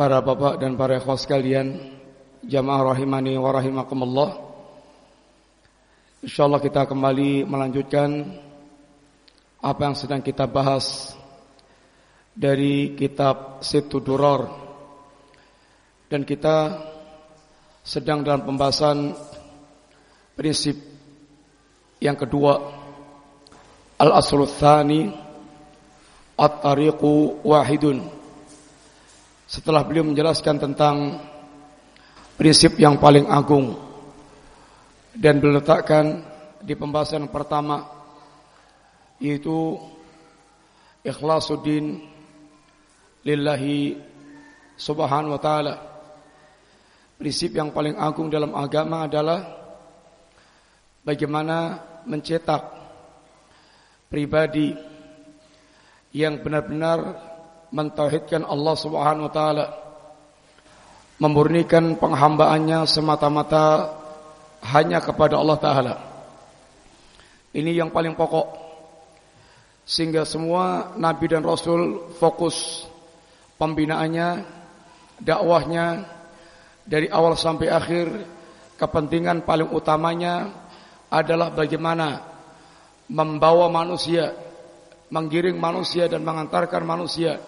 para bapak dan para ikhwas sekalian, jamaah rahimani wa rahimakumullah. Insyaallah kita kembali melanjutkan apa yang sedang kita bahas dari kitab Sittu Duror dan kita sedang dalam pembahasan prinsip yang kedua al-aslu tsani at-tariqu wahidun setelah beliau menjelaskan tentang prinsip yang paling agung dan beliau di pembahasan pertama yaitu ikhlasuddin lillahi subhanahu wa taala. Prinsip yang paling agung dalam agama adalah bagaimana mencetak pribadi yang benar-benar mentauhidkan Allah Subhanahu wa taala memurnikan penghambaannya semata-mata hanya kepada Allah taala. Ini yang paling pokok. Sehingga semua nabi dan rasul fokus pembinaannya dakwahnya dari awal sampai akhir kepentingan paling utamanya adalah bagaimana membawa manusia menggiring manusia dan mengantarkan manusia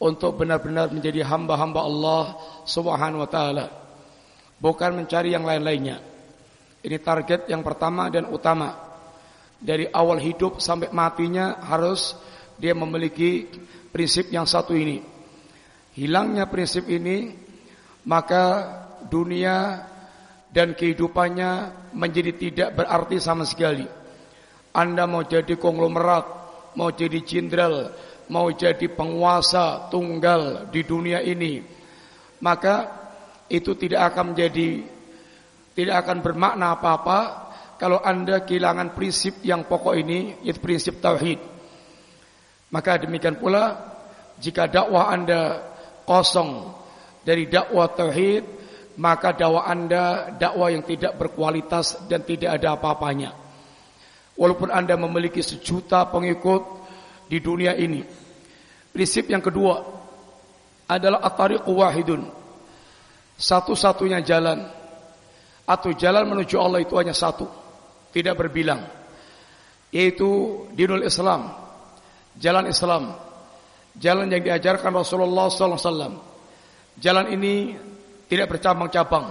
untuk benar-benar menjadi hamba-hamba Allah Subhanahu wa taala. Bukan mencari yang lain-lainnya. Ini target yang pertama dan utama. Dari awal hidup sampai matinya harus dia memiliki prinsip yang satu ini. Hilangnya prinsip ini maka dunia dan kehidupannya menjadi tidak berarti sama sekali. Anda mau jadi konglomerat, mau jadi jenderal, mau jadi penguasa tunggal di dunia ini maka itu tidak akan menjadi tidak akan bermakna apa-apa kalau Anda kehilangan prinsip yang pokok ini yaitu prinsip tauhid. Maka demikian pula jika dakwah Anda kosong dari dakwah tauhid maka dakwah Anda dakwah yang tidak berkualitas dan tidak ada apa-apanya. Walaupun Anda memiliki sejuta pengikut di dunia ini Prinsip yang kedua adalah at-tariqu wahidun. Satu-satunya jalan atau jalan menuju Allah itu hanya satu, tidak berbilang. Yaitu dinul Islam, jalan Islam, jalan yang diajarkan Rasulullah SAW. Jalan ini tidak bercabang-cabang.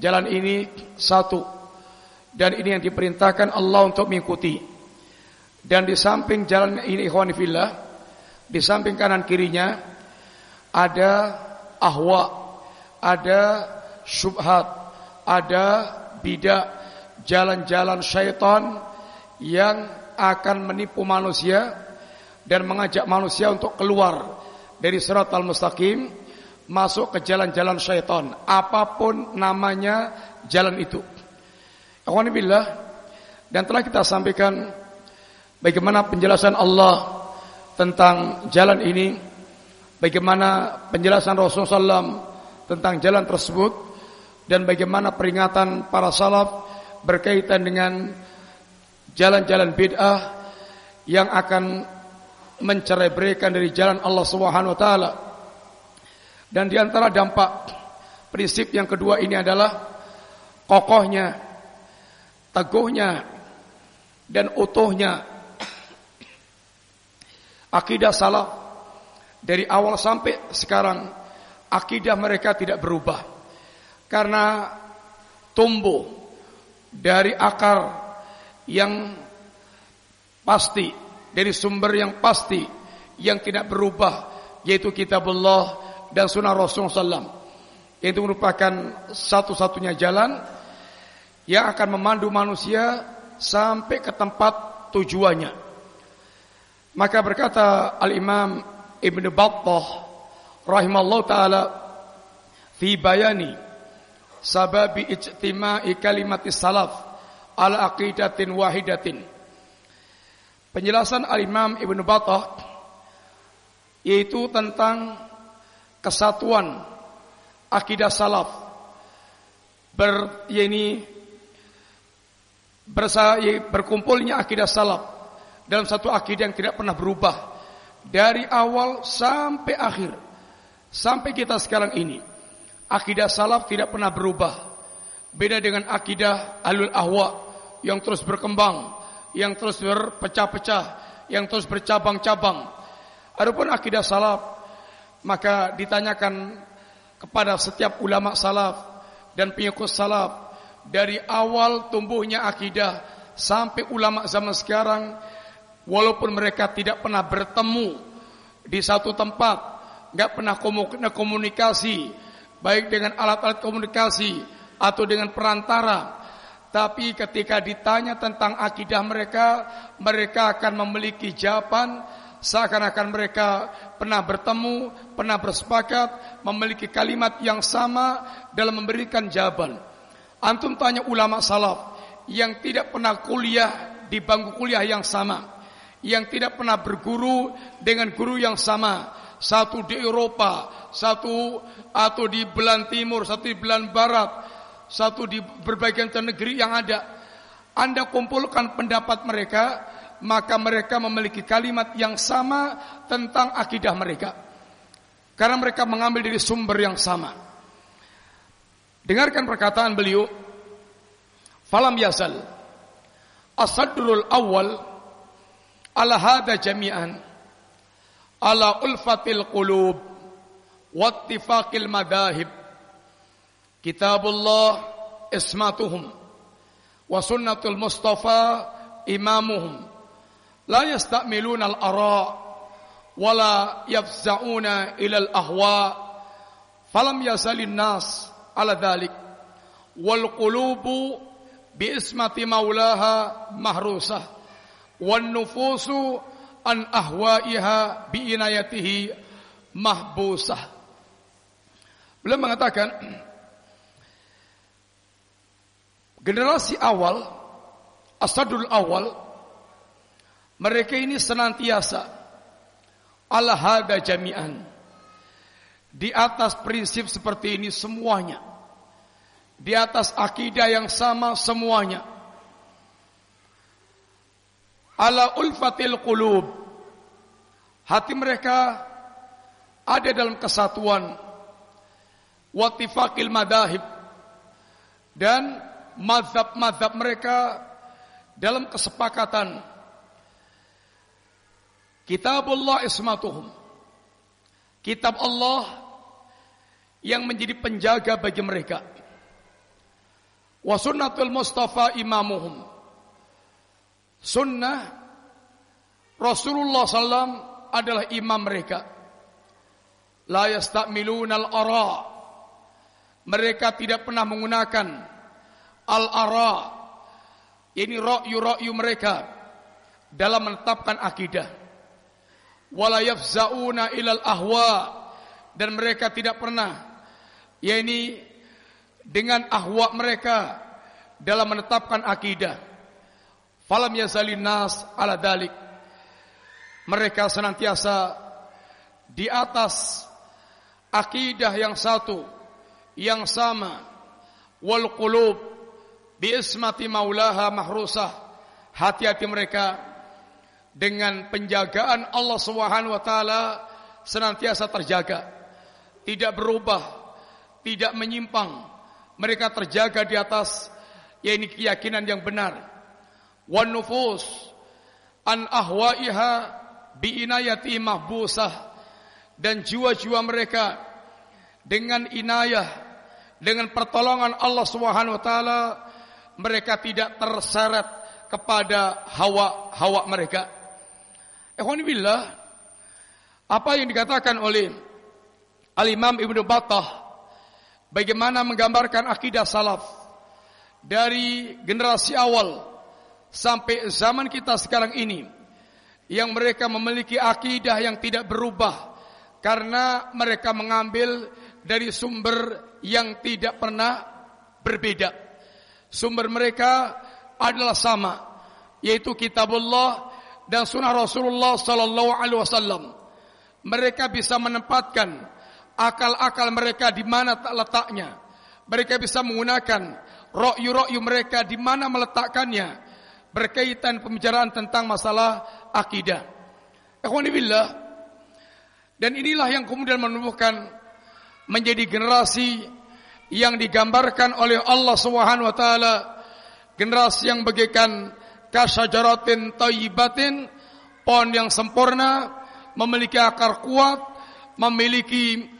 Jalan ini satu dan ini yang diperintahkan Allah untuk mengikuti. Dan di samping jalan ini ikhwanifillah di samping kanan kirinya ada ahwa, ada syubhat, ada bidah, jalan-jalan syaitan yang akan menipu manusia dan mengajak manusia untuk keluar dari surat al-mustaqim masuk ke jalan-jalan syaitan apa pun namanya jalan itu. Dan telah kita sampaikan bagaimana penjelasan Allah tentang jalan ini bagaimana penjelasan Rasulullah SAW tentang jalan tersebut dan bagaimana peringatan para salaf berkaitan dengan jalan-jalan bid'ah yang akan mencerai berikan dari jalan Allah Subhanahu wa taala. Dan di antara dampak prinsip yang kedua ini adalah kokohnya, teguhnya dan utuhnya Akidah salah dari awal sampai sekarang akidah mereka tidak berubah. Karena tumbuh dari akar yang pasti, dari sumber yang pasti yang tidak berubah yaitu kitabullah dan sunnah Rasulullah SAW. Itu merupakan satu-satunya jalan yang akan memandu manusia sampai ke tempat tujuannya. Maka berkata Al-Imam Ibn Battah rahimallahu taala fi bayani sababi ijtima'i kalimati salaf ala aqidatin wahidatin. Penjelasan Al-Imam Ibnu Battah yaitu tentang kesatuan akidah salaf ber yakni bersa, berkumpulnya akidah salaf dalam satu akidah yang tidak pernah berubah. Dari awal sampai akhir. Sampai kita sekarang ini. Akidah salaf tidak pernah berubah. Beda dengan akidah alul ahwa yang terus berkembang yang terus berpecah-pecah yang terus bercabang-cabang. Adapun akidah salaf maka ditanyakan kepada setiap ulama salaf dan pengikut salaf dari awal tumbuhnya akidah sampai ulama zaman sekarang walaupun mereka tidak pernah bertemu di satu tempat, nggak pernah komunikasi baik dengan alat-alat komunikasi atau dengan perantara, tapi ketika ditanya tentang akidah mereka, mereka akan memiliki jawaban. Seakan-akan mereka pernah bertemu, pernah bersepakat, memiliki kalimat yang sama dalam memberikan jawaban. Antum tanya ulama salaf yang tidak pernah kuliah di bangku kuliah yang sama, yang tidak pernah berguru dengan guru yang sama, satu di Eropa, satu atau di belahan timur, satu di belahan barat, satu di berbagai negeri yang ada. Anda kumpulkan pendapat mereka, maka mereka memiliki kalimat yang sama tentang akidah mereka. Karena mereka mengambil dari sumber yang sama. Dengarkan perkataan beliau. Falam yasal. Asadrul awal على هذا جميعا. على ألفة القلوب واتفاق المذاهب. كتاب الله اسمتهم وسنة المصطفى إمامهم. لا يستأملون الآراء ولا يفزعون إلى الأهواء فلم يزل الناس على ذلك. والقلوب باسمة مولاها مهروسة Wanufusu an ahwaiha bi inayatihi mahbusah. Beliau mengatakan generasi awal asadul awal mereka ini senantiasa ala hada jami'an di atas prinsip seperti ini semuanya di atas akidah yang sama semuanya Ala ulfatil qulub. Hati mereka ada dalam kesatuan. Watifakil madahib. Dan mazhab-mazhab mereka dalam kesepakatan Kitabullah ismatuhum. Kitab Allah yang menjadi penjaga bagi mereka. Wa sunnatul Mustafa imamuhum. Sunnah Rasulullah SAW adalah imam mereka. La yastamiluna al-ara. Mereka tidak pernah menggunakan al-ara. Ini ra'yu-ra'yu mereka dalam menetapkan akidah wala yafzauna ilal ahwa dan mereka tidak pernah yakni dengan ahwa mereka dalam menetapkan akidah falam yazalin nas ala dalik mereka senantiasa di atas akidah yang satu yang sama wal qulub bi ismati maulaha mahrusah hati-hati mereka dengan penjagaan Allah Subhanahu wa taala senantiasa terjaga, tidak berubah, tidak menyimpang. Mereka terjaga di atas yakni keyakinan yang benar. Wan an ahwaiha bi inayati mahbusah dan jiwa-jiwa mereka dengan inayah dengan pertolongan Allah Subhanahu wa taala mereka tidak terseret kepada hawa-hawa mereka. Ikhwanibillah, apa yang dikatakan oleh Al-Imam Ibnu Battah bagaimana menggambarkan akidah salaf dari generasi awal sampai zaman kita sekarang ini yang mereka memiliki akidah yang tidak berubah karena mereka mengambil dari sumber yang tidak pernah berbeda. Sumber mereka adalah sama, yaitu kitabullah dan sunnah Rasulullah sallallahu alaihi wasallam. Mereka bisa menempatkan akal-akal mereka di mana tak letaknya. Mereka bisa menggunakan rokyu-rokyu mereka di mana meletakkannya berkaitan pembicaraan tentang masalah akidah. Ikhwanibillah. Dan inilah yang kemudian menumbuhkan menjadi generasi yang digambarkan oleh Allah Subhanahu wa taala generasi yang bagaikan kasyajaratin thayyibatin pohon yang sempurna memiliki akar kuat memiliki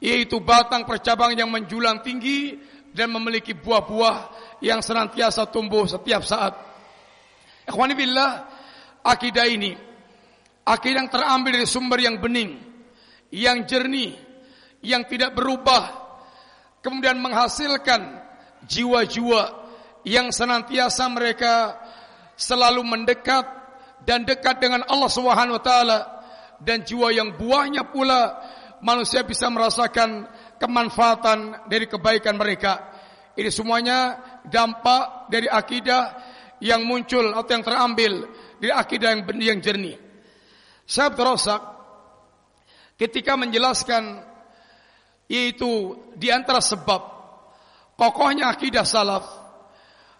yaitu batang percabang yang menjulang tinggi dan memiliki buah-buah yang senantiasa tumbuh setiap saat. Ikhwani billah, akidah ini akidah yang terambil dari sumber yang bening, yang jernih, yang tidak berubah, kemudian menghasilkan jiwa-jiwa yang senantiasa mereka selalu mendekat dan dekat dengan Allah Subhanahu wa taala dan jiwa yang buahnya pula manusia bisa merasakan kemanfaatan dari kebaikan mereka. Ini semuanya dampak dari akidah yang muncul atau yang terambil dari akidah yang benih yang jernih. Saya terosak ketika menjelaskan yaitu di antara sebab kokohnya akidah salaf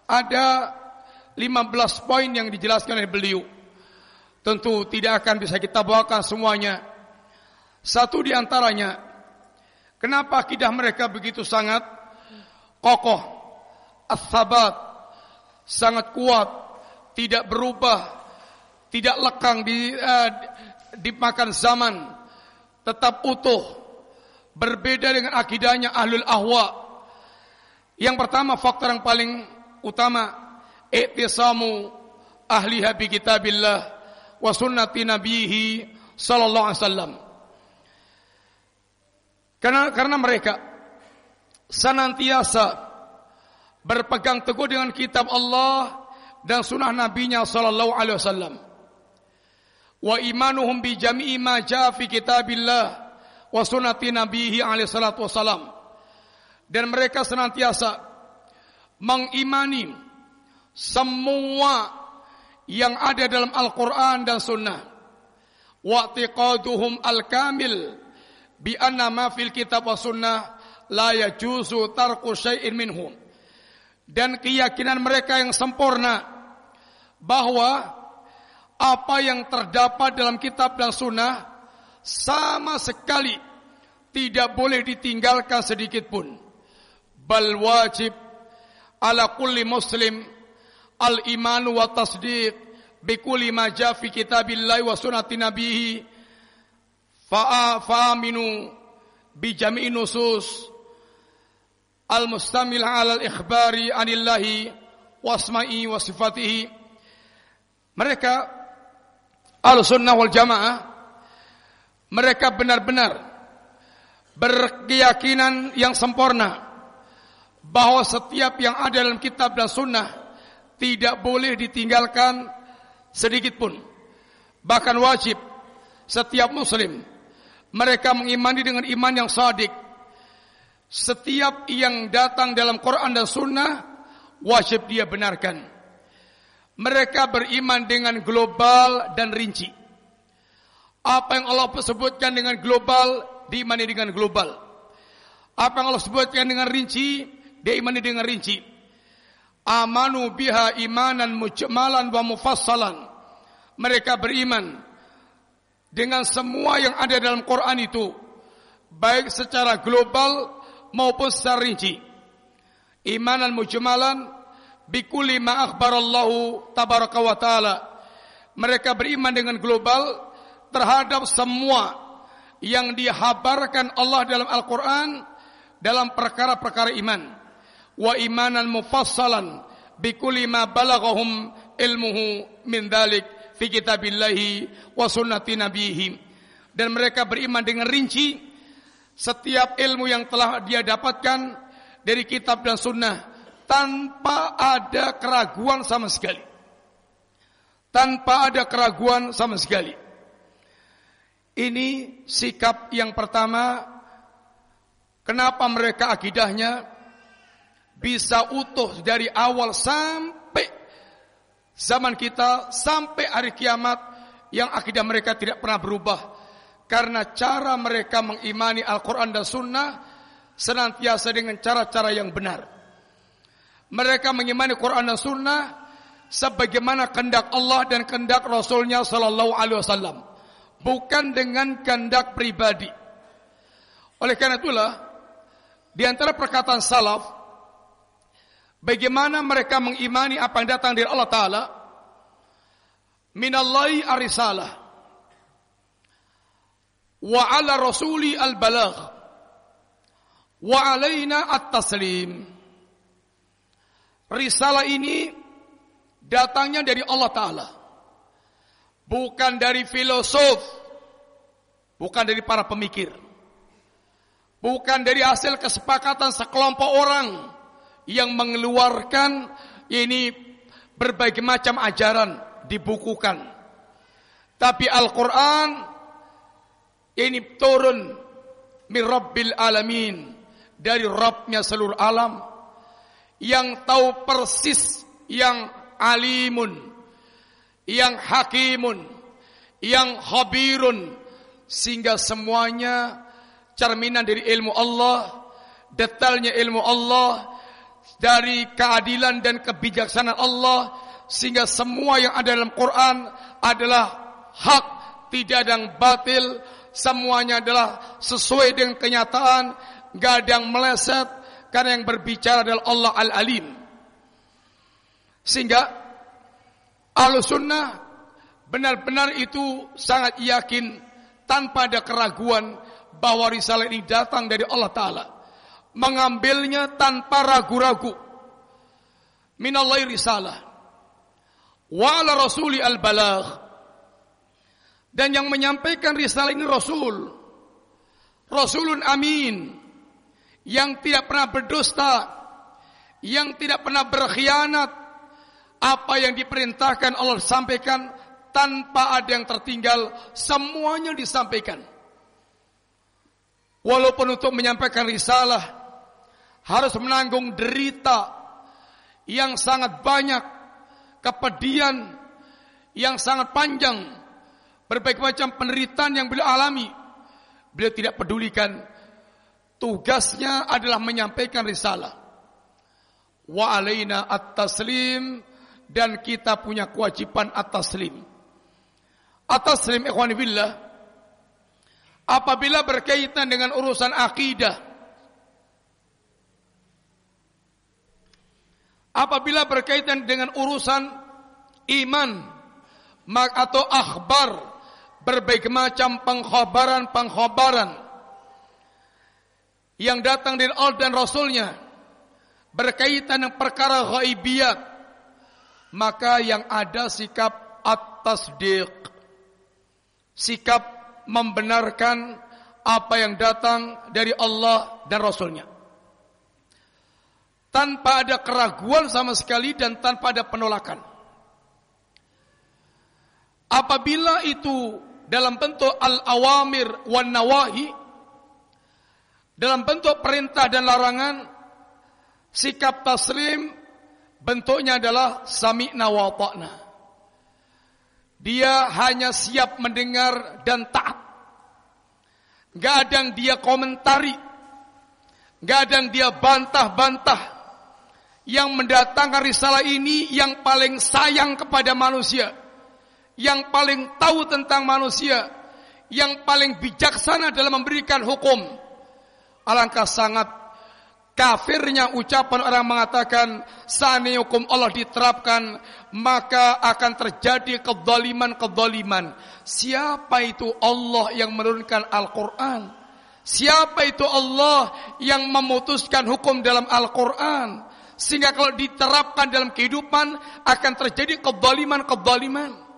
ada 15 poin yang dijelaskan oleh beliau. Tentu tidak akan bisa kita bawakan semuanya. Satu di antaranya, kenapa akidah mereka begitu sangat kokoh, as-sabat, sangat kuat, tidak berubah, tidak lekang di uh, dimakan zaman, tetap utuh, berbeda dengan akidahnya ahlul ahwa. Yang pertama faktor yang paling utama i'tisamu ahli bi kitabillah wa sunnati nabihi sallallahu alaihi wasallam. Karena karena mereka senantiasa berpegang teguh dengan kitab Allah dan sunnah nabinya sallallahu alaihi wasallam. Wa imanuhum bi jami'i ma jaa fi kitabillah wa sunnati nabihi alaihi salatu wasalam. Dan mereka senantiasa mengimani semua yang ada dalam Al-Quran dan Sunnah. Wa'tiqaduhum al-kamil bi anna ma fil kitab wa sunnah la yajuzu tarku syai'in minhum. Dan keyakinan mereka yang sempurna bahwa apa yang terdapat dalam kitab dan sunnah sama sekali tidak boleh ditinggalkan sedikit pun. Bal wajib ala kulli muslim al iman wa tasdiq bi kulli ma jaa fi kitabillahi wa sunnati nabihi fa aminu bi jami'i nusus al mustamil ala al ikhbari anillahi wasma'i wa sifatihi mereka al sunnah wal jamaah mereka benar-benar berkeyakinan yang sempurna bahwa setiap yang ada dalam kitab dan sunnah tidak boleh ditinggalkan sedikit pun. Bahkan wajib setiap muslim mereka mengimani dengan iman yang sadik. Setiap yang datang dalam Quran dan sunnah wajib dia benarkan. Mereka beriman dengan global dan rinci. Apa yang Allah sebutkan dengan global, diimani dengan global. Apa yang Allah sebutkan dengan rinci, diimani dengan rinci. Amanu biha imanan mujmalan wa mufassalan. Mereka beriman dengan semua yang ada dalam Quran itu, baik secara global maupun secara rinci. Imanan mujmalan bikuli ma akhbarallahu tabaraka wa taala. Mereka beriman dengan global terhadap semua yang dihabarkan Allah dalam Al-Quran dalam perkara-perkara iman. Wa imanan mufassalan bikuli ma balaghahum ilmuhu min dalik fi kitabillahi wa sunnati nabihi. Dan mereka beriman dengan rinci setiap ilmu yang telah dia dapatkan dari kitab dan sunnah tanpa ada keraguan sama sekali. Tanpa ada keraguan sama sekali. Ini sikap yang pertama kenapa mereka akidahnya bisa utuh dari awal sampai zaman kita sampai hari kiamat yang akidah mereka tidak pernah berubah karena cara mereka mengimani Al-Quran dan Sunnah senantiasa dengan cara-cara yang benar. Mereka mengimani Quran dan Sunnah sebagaimana kehendak Allah dan kehendak Rasulnya Sallallahu Alaihi Wasallam, bukan dengan kehendak pribadi. Oleh karena itulah, di antara perkataan salaf Bagaimana mereka mengimani apa yang datang dari Allah Ta'ala? Minallahi arisalah. Wa ala rasuli al-balagh. Wa alaina at-taslim. Risalah ini datangnya dari Allah Ta'ala. Bukan dari filosof. Bukan dari para pemikir. Bukan dari hasil kesepakatan sekelompok orang yang mengeluarkan ini berbagai macam ajaran dibukukan. Tapi Al-Quran ini turun min Rabbil Alamin. Dari Rabbnya seluruh alam. Yang tahu persis yang alimun yang hakimun yang khabirun. Sehingga semuanya cerminan dari ilmu Allah detailnya ilmu Allah dari keadilan dan kebijaksanaan Allah. Sehingga semua yang ada dalam Quran adalah hak, tidak ada yang batil, semuanya adalah sesuai dengan kenyataan, gak ada yang meleset karena yang berbicara adalah Allah Al-Alim. Sehingga Al-Sunnah benar-benar itu sangat yakin tanpa ada keraguan bahwa risalah ini datang dari Allah Ta'ala mengambilnya tanpa ragu-ragu. Minallahi risalah. Wa ala rasuli al-balagh. Dan yang menyampaikan risalah ini Rasul. Rasulun amin. Yang tidak pernah berdusta. Yang tidak pernah berkhianat. Apa yang diperintahkan Allah sampaikan tanpa ada yang tertinggal. Semuanya disampaikan. Walaupun untuk menyampaikan risalah harus menanggung derita yang sangat banyak, kepedihan yang sangat panjang, berbagai macam penderitaan yang beliau alami. Beliau tidak pedulikan tugasnya adalah menyampaikan risalah. Wa alaina at-taslim dan kita punya kewajiban at-taslim. At-taslim ikhwan billah apabila berkaitan dengan urusan akidah Apabila berkaitan dengan urusan iman atau akhbar berbagai macam pengkhabaran-pengkhabaran yang datang dari Allah dan Rasulnya berkaitan dengan perkara ghaibiyat maka yang ada sikap at-tasdiq sikap membenarkan apa yang datang dari Allah dan Rasulnya tanpa ada keraguan sama sekali dan tanpa ada penolakan. Apabila itu dalam bentuk al-awamir wan nawahi dalam bentuk perintah dan larangan sikap taslim bentuknya adalah sami'na wa ta'na. Dia hanya siap mendengar dan taat. Gak ada yang dia komentari. Gak ada yang dia bantah-bantah yang mendatangkan risalah ini yang paling sayang kepada manusia, yang paling tahu tentang manusia, yang paling bijaksana dalam memberikan hukum. Alangkah sangat kafirnya ucapan orang mengatakan sani hukum Allah diterapkan maka akan terjadi kedoliman-kedoliman. Siapa itu Allah yang menurunkan Al-Quran? Siapa itu Allah yang memutuskan hukum dalam Al-Quran? Sehingga kalau diterapkan dalam kehidupan akan terjadi kezaliman-kezaliman.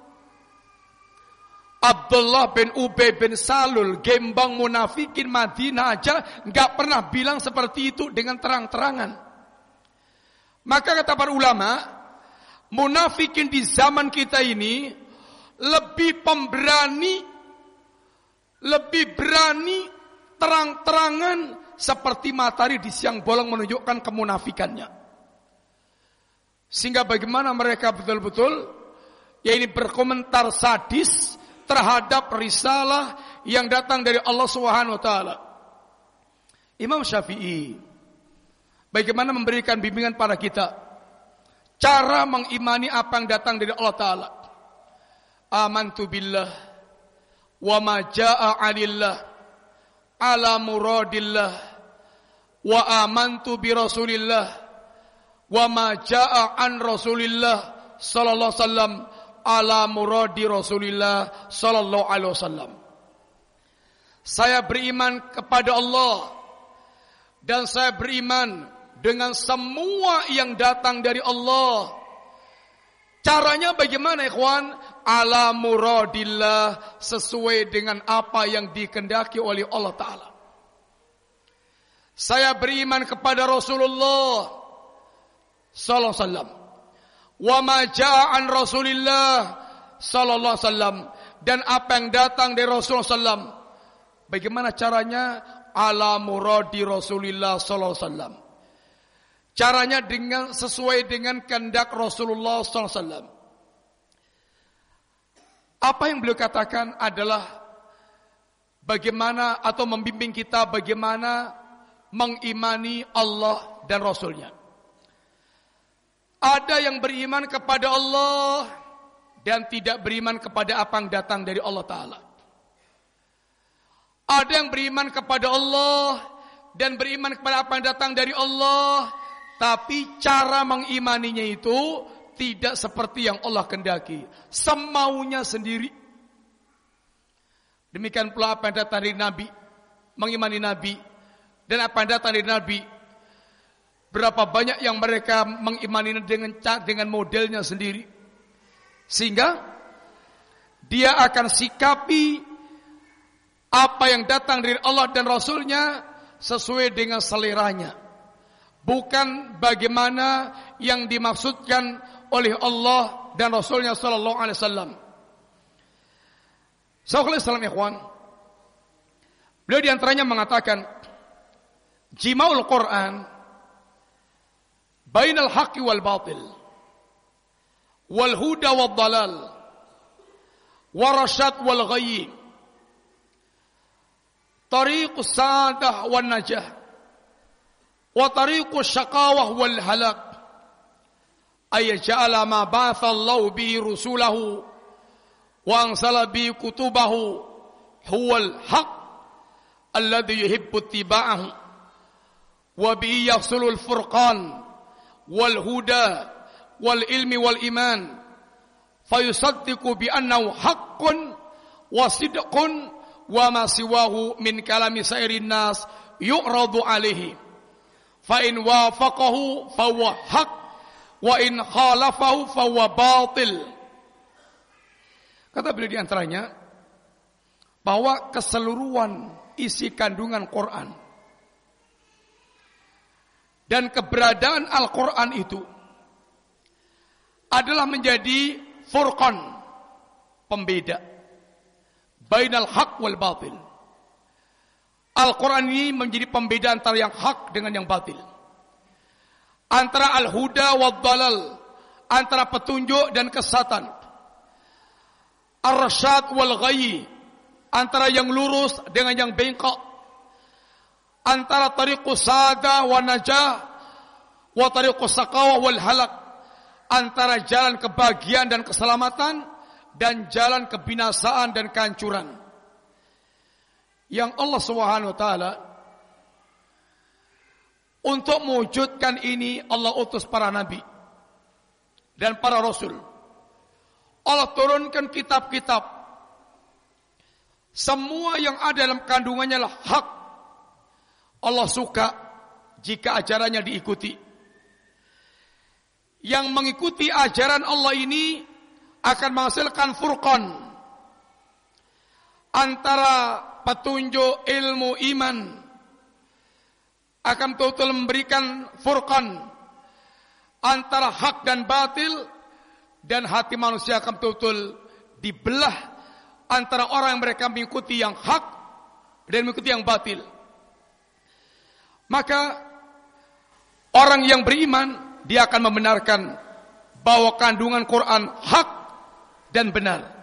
Abdullah bin Ubay bin Salul, gembang munafikin Madinah aja nggak pernah bilang seperti itu dengan terang-terangan. Maka kata para ulama, munafikin di zaman kita ini lebih pemberani, lebih berani terang-terangan seperti matahari di siang bolong menunjukkan kemunafikannya. Sehingga bagaimana mereka betul-betul ya ini berkomentar sadis terhadap risalah yang datang dari Allah Subhanahu wa taala. Imam Syafi'i bagaimana memberikan bimbingan pada kita cara mengimani apa yang datang dari Allah taala. Amantu billah wa ma jaa 'anillah ala muradillah wa amantu bi rasulillah wa ma jaa an rasulillah sallallahu alaihi wasallam ala muradi rasulillah sallallahu alaihi wasallam saya beriman kepada Allah dan saya beriman dengan semua yang datang dari Allah. Caranya bagaimana ikhwan? Ala muradillah sesuai dengan apa yang dikendaki oleh Allah Ta'ala. Saya beriman kepada Rasulullah Sallallahu Alaihi Wasallam. Wa ma ja'an Rasulillah Sallallahu Wasallam. Dan apa yang datang dari Rasulullah Sallam. Bagaimana caranya? Ala muradi Rasulullah Sallallahu Wasallam. Caranya dengan sesuai dengan kehendak Rasulullah SAW. Apa yang beliau katakan adalah bagaimana atau membimbing kita bagaimana mengimani Allah dan Rasulnya. Ada yang beriman kepada Allah dan tidak beriman kepada apa yang datang dari Allah Ta'ala. Ada yang beriman kepada Allah dan beriman kepada apa yang datang dari Allah tapi cara mengimaninya itu tidak seperti yang Allah kendaki. Semaunya sendiri. Demikian pula apa yang datang dari Nabi. Mengimani Nabi. Dan apa yang datang dari Nabi. Berapa banyak yang mereka mengimani dengan dengan modelnya sendiri. Sehingga dia akan sikapi apa yang datang dari Allah dan Rasulnya sesuai dengan seleranya bukan bagaimana yang dimaksudkan oleh Allah dan Rasulnya Sallallahu Alaihi Wasallam. Sallallahu Alaihi Ikhwan. Beliau di antaranya mengatakan, Jimaul Quran, بين الحق والباطل والهدى والضلال والرشاد والغي طريق السعادة والنجاح وطريق الشقاوة والهلاك. أي جعل ما بعث الله به رسوله وأنزل به كتبه هو الحق الذي يحب اتباعه وبه يصل الفرقان. wal huda wal ilmi wal iman. Fayusaddiqu bi annahu haqqun wa sidqun wa ma siwahu min kalami sairin nas yu'radu alaihi fa in wafaqahu fa huwa haqq. Wa in khalafahu fa huwa batil. Kata beliau di antaranya bahwa keseluruhan isi kandungan Quran dan keberadaan Al-Quran itu adalah menjadi furqan pembeda bainal haq wal batil Al-Quran ini menjadi pembeda antara yang hak dengan yang batil. Antara al-huda wa dalal. Antara petunjuk dan kesatan. Ar-rasyad wal ghayyi. Antara yang lurus dengan yang bengkok. Antara tariqus sada wa najah. Wa tariqus saqawah wal halak. Antara jalan kebahagiaan dan keselamatan. Dan jalan kebinasaan dan kehancuran yang Allah Subhanahu wa taala untuk mewujudkan ini Allah utus para nabi dan para rasul. Allah turunkan kitab-kitab. Semua yang ada dalam kandungannya adalah hak. Allah suka jika ajarannya diikuti. Yang mengikuti ajaran Allah ini akan menghasilkan furqan antara petunjuk ilmu iman akan betul memberikan furqan antara hak dan batil dan hati manusia akan betul dibelah antara orang yang mereka mengikuti yang hak dan mengikuti yang batil. Maka orang yang beriman dia akan membenarkan bahwa kandungan Quran hak dan benar.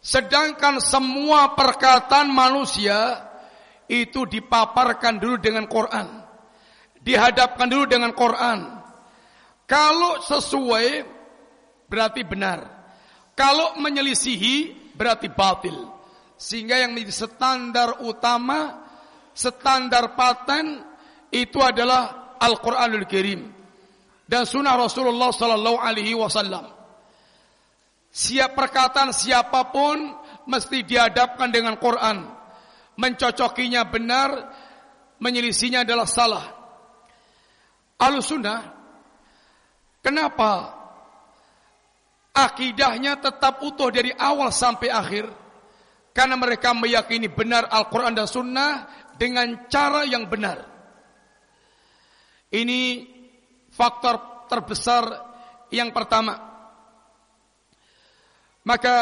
Sedangkan semua perkataan manusia itu dipaparkan dulu dengan Quran. Dihadapkan dulu dengan Quran. Kalau sesuai berarti benar. Kalau menyelisihi berarti batil. Sehingga yang menjadi standar utama, standar paten itu adalah Al-Quranul Karim dan sunnah Rasulullah Sallallahu Alaihi Wasallam. Siap perkataan siapa pun mesti dihadapkan dengan Quran. Mencocokinya benar, menyelisinya adalah salah. Al-Sunnah, kenapa akidahnya tetap utuh dari awal sampai akhir? Karena mereka meyakini benar Al-Quran dan Sunnah dengan cara yang benar. Ini faktor terbesar yang pertama. Maka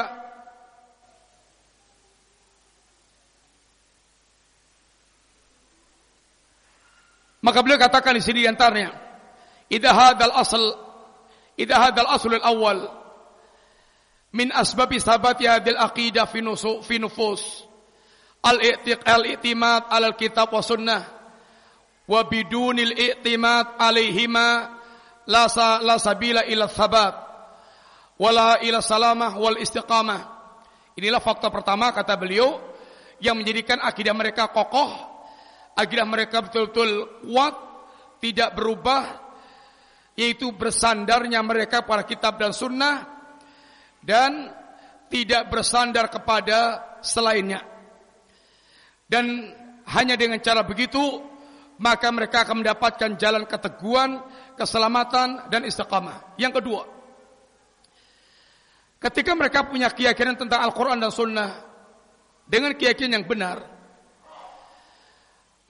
maka beliau katakan di sini antaranya, "Idza hadzal asl idza hadzal asl al-awwal min asbabi sabati hadil aqidah fi nusu fi nufus al-i'tiq al-i'timad al kitab wa sunnah wa bidunil i'timad alaihima la sa, la sabila ila thabat wala ila salamah wal istiqamah inilah fakta pertama kata beliau yang menjadikan akidah mereka kokoh akidah mereka betul-betul kuat tidak berubah yaitu bersandarnya mereka pada kitab dan sunnah dan tidak bersandar kepada selainnya. Dan hanya dengan cara begitu maka mereka akan mendapatkan jalan keteguhan, keselamatan dan istiqamah. Yang kedua, ketika mereka punya keyakinan tentang Al-Qur'an dan Sunnah dengan keyakinan yang benar,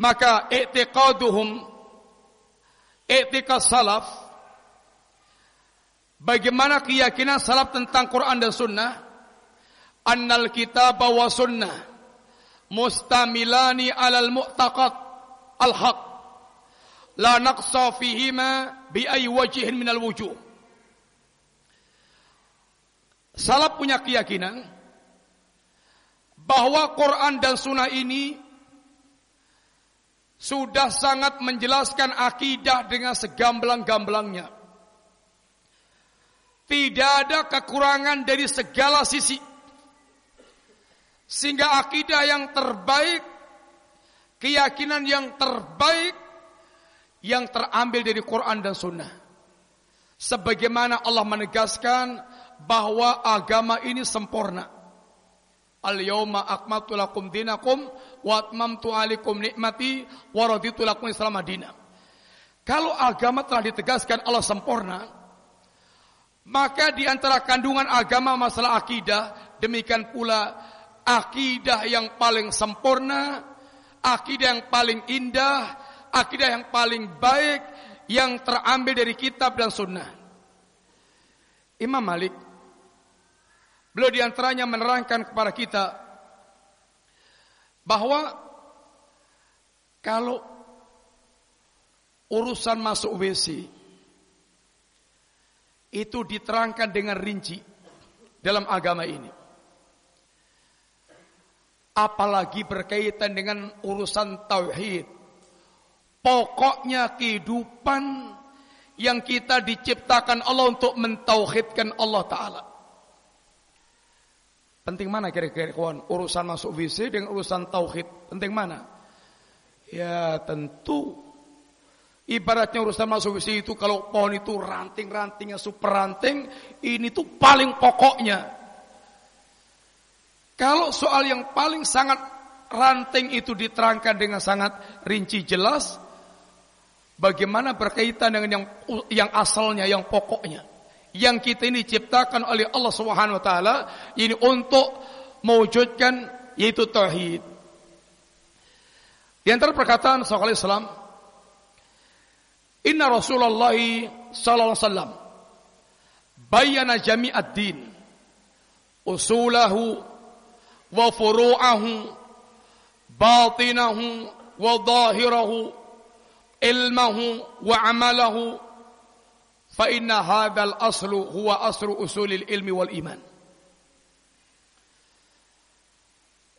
maka i'tiqaduhum i'tiqad salaf Bagaimana keyakinan salaf tentang Quran dan Sunnah? Annal kitab wa sunnah mustamilani alal mu'taqad al-haq la naqsa fihima bi ay wajhin minal wujuh. Salaf punya keyakinan bahwa Quran dan Sunnah ini sudah sangat menjelaskan akidah dengan segamblang-gamblangnya. Tidak ada kekurangan dari segala sisi. Sehingga akidah yang terbaik, keyakinan yang terbaik, yang terambil dari Quran dan Sunnah. Sebagaimana Allah menegaskan bahwa agama ini sempurna. Al-yawma akmatu lakum dinakum wa atmamtu alaikum nikmati wa raditu lakum islam Kalau agama telah ditegaskan Allah sempurna, maka di antara kandungan agama masalah akidah, demikian pula akidah yang paling sempurna, akidah yang paling indah, akidah yang paling baik yang terambil dari kitab dan sunnah. Imam Malik beliau di antaranya menerangkan kepada kita bahwa kalau urusan masuk WC itu diterangkan dengan rinci dalam agama ini. Apalagi berkaitan dengan urusan tauhid. Pokoknya kehidupan yang kita diciptakan Allah untuk mentauhidkan Allah Ta'ala. Penting mana kira-kira kawan? Urusan masuk WC dengan urusan tauhid. Penting mana? Ya tentu Ibaratnya urusan masuk WC itu kalau pohon itu ranting-rantingnya super ranting, ini tuh paling pokoknya. Kalau soal yang paling sangat ranting itu diterangkan dengan sangat rinci jelas, bagaimana berkaitan dengan yang yang asalnya, yang pokoknya. Yang kita ini diciptakan oleh Allah Subhanahu wa taala ini untuk mewujudkan yaitu tauhid. Di antara perkataan Sallallahu Islam Inna Rasulullah sallallahu alaihi wasallam jami'ad din usulahu wa furu'ahu batinahu wa zahirahu ilmahu wa amalahu fa inna hadzal aslu huwa aslu usulil ilmi wal iman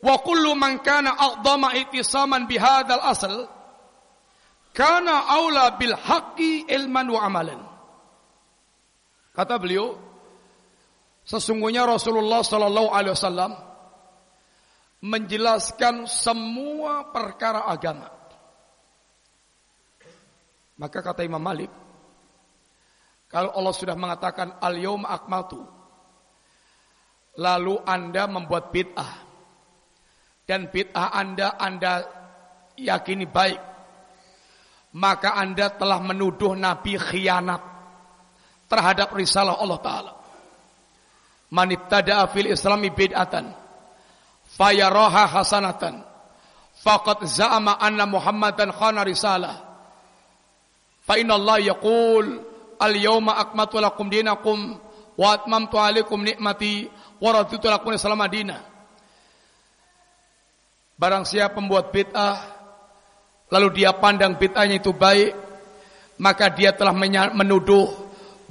wa kullu man kana a'dama ittisaman bihadzal asl kana aula bil haqqi ilman wa amalan kata beliau sesungguhnya Rasulullah sallallahu alaihi wasallam menjelaskan semua perkara agama. Maka kata Imam Malik kalau Allah sudah mengatakan al-yaum akmaltu lalu Anda membuat bid'ah. Dan bid'ah Anda Anda yakini baik. Maka Anda telah menuduh Nabi khianat terhadap risalah Allah taala. Man ibtada'a fil islami bid'atan fayaraha hasanatan faqad za'ama anna Muhammadan khana risalah. Fa inna Allah yaqul al-yawma akmatu lakum dinakum wa atmamtu alaikum nikmati wa raditu lakum Islam madinah. Barang siapa pembuat bid'ah lalu dia pandang bid'ahnya itu baik, maka dia telah menuduh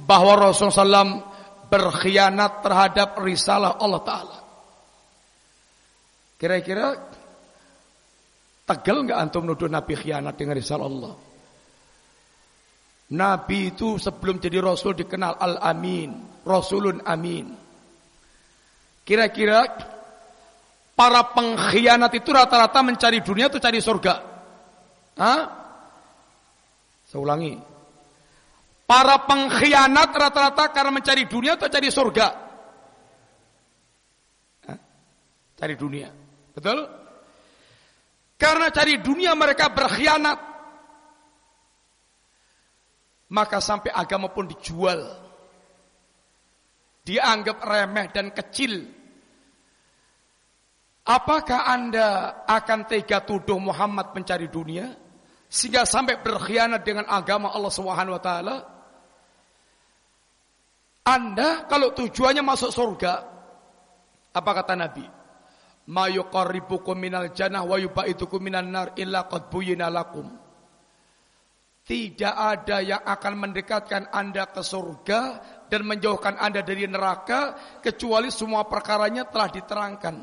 bahwa Rasulullah SAW berkhianat terhadap risalah Allah Ta'ala. Kira-kira tegel nggak antum nuduh Nabi khianat dengan risalah Allah? Nabi itu sebelum jadi Rasul dikenal Al-Amin. Rasulun Amin. Kira-kira para pengkhianat itu rata-rata mencari dunia atau cari surga? Hah? Saya ulangi. Para pengkhianat rata-rata karena mencari dunia atau cari surga? Hah? Cari dunia. Betul? Karena cari dunia mereka berkhianat. Maka sampai agama pun dijual. Dianggap remeh dan kecil. Apakah anda akan tega tuduh Muhammad mencari dunia? Sehingga sampai berkhianat dengan agama Allah Subhanahu wa taala? Anda kalau tujuannya masuk surga, apa kata Nabi? Ma minal jannah wa yubaitukum minan nar illa qad. Tidak ada yang akan mendekatkan Anda ke surga dan menjauhkan Anda dari neraka kecuali semua perkaranya telah diterangkan.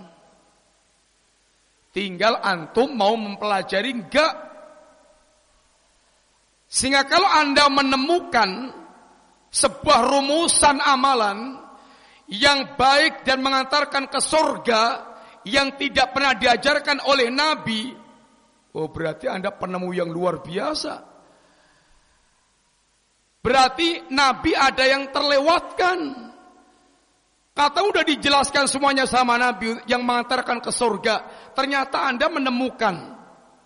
Tinggal antum mau mempelajari enggak? Sehingga kalau Anda menemukan sebuah rumusan amalan yang baik dan mengantarkan ke surga yang tidak pernah diajarkan oleh Nabi, oh berarti Anda penemu yang luar biasa. Berarti Nabi ada yang terlewatkan. Kata udah dijelaskan semuanya sama Nabi yang mengantarkan ke surga. Ternyata Anda menemukan.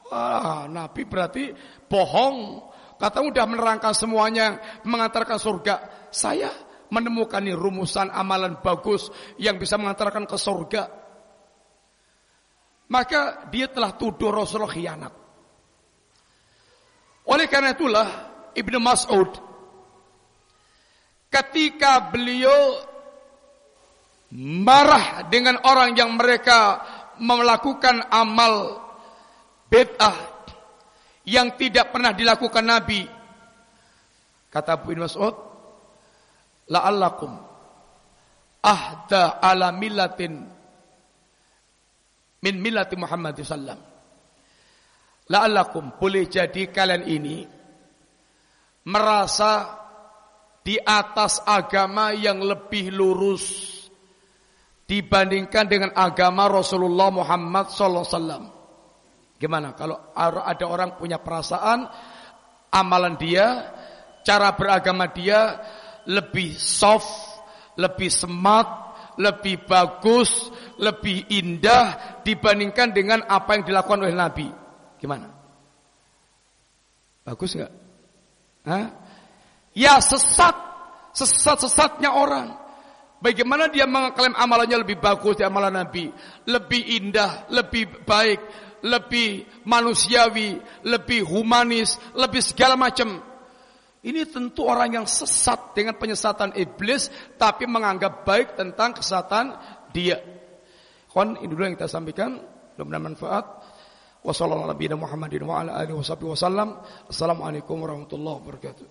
Wah, Nabi berarti bohong. Kata udah menerangkan semuanya mengantarkan surga. Saya menemukan nih rumusan amalan bagus yang bisa mengantarkan ke surga. Maka dia telah tuduh Rasulullah khianat. Oleh karena itulah Ibnu Mas'ud ketika beliau marah dengan orang yang mereka melakukan amal bid'ah yang tidak pernah dilakukan Nabi. Kata Abu Mas'ud, la'allakum ahda ala millatin min millati Muhammad sallam. La'allakum boleh jadi kalian ini merasa di atas agama yang lebih lurus dibandingkan dengan agama Rasulullah Muhammad SAW. Gimana kalau ada orang punya perasaan amalan dia, cara beragama dia lebih soft, lebih smart, lebih bagus, lebih indah dibandingkan dengan apa yang dilakukan oleh Nabi. Gimana? Bagus nggak? Hah? Ya sesat, sesat-sesatnya orang. Bagaimana dia mengklaim amalannya lebih bagus dari amalan Nabi, lebih indah, lebih baik, lebih manusiawi, lebih humanis, lebih segala macam. Ini tentu orang yang sesat dengan penyesatan iblis, tapi menganggap baik tentang kesesatan dia. Kon ini dulu yang kita sampaikan, mudah-mudahan manfaat. Wassalamualaikum warahmatullahi wabarakatuh.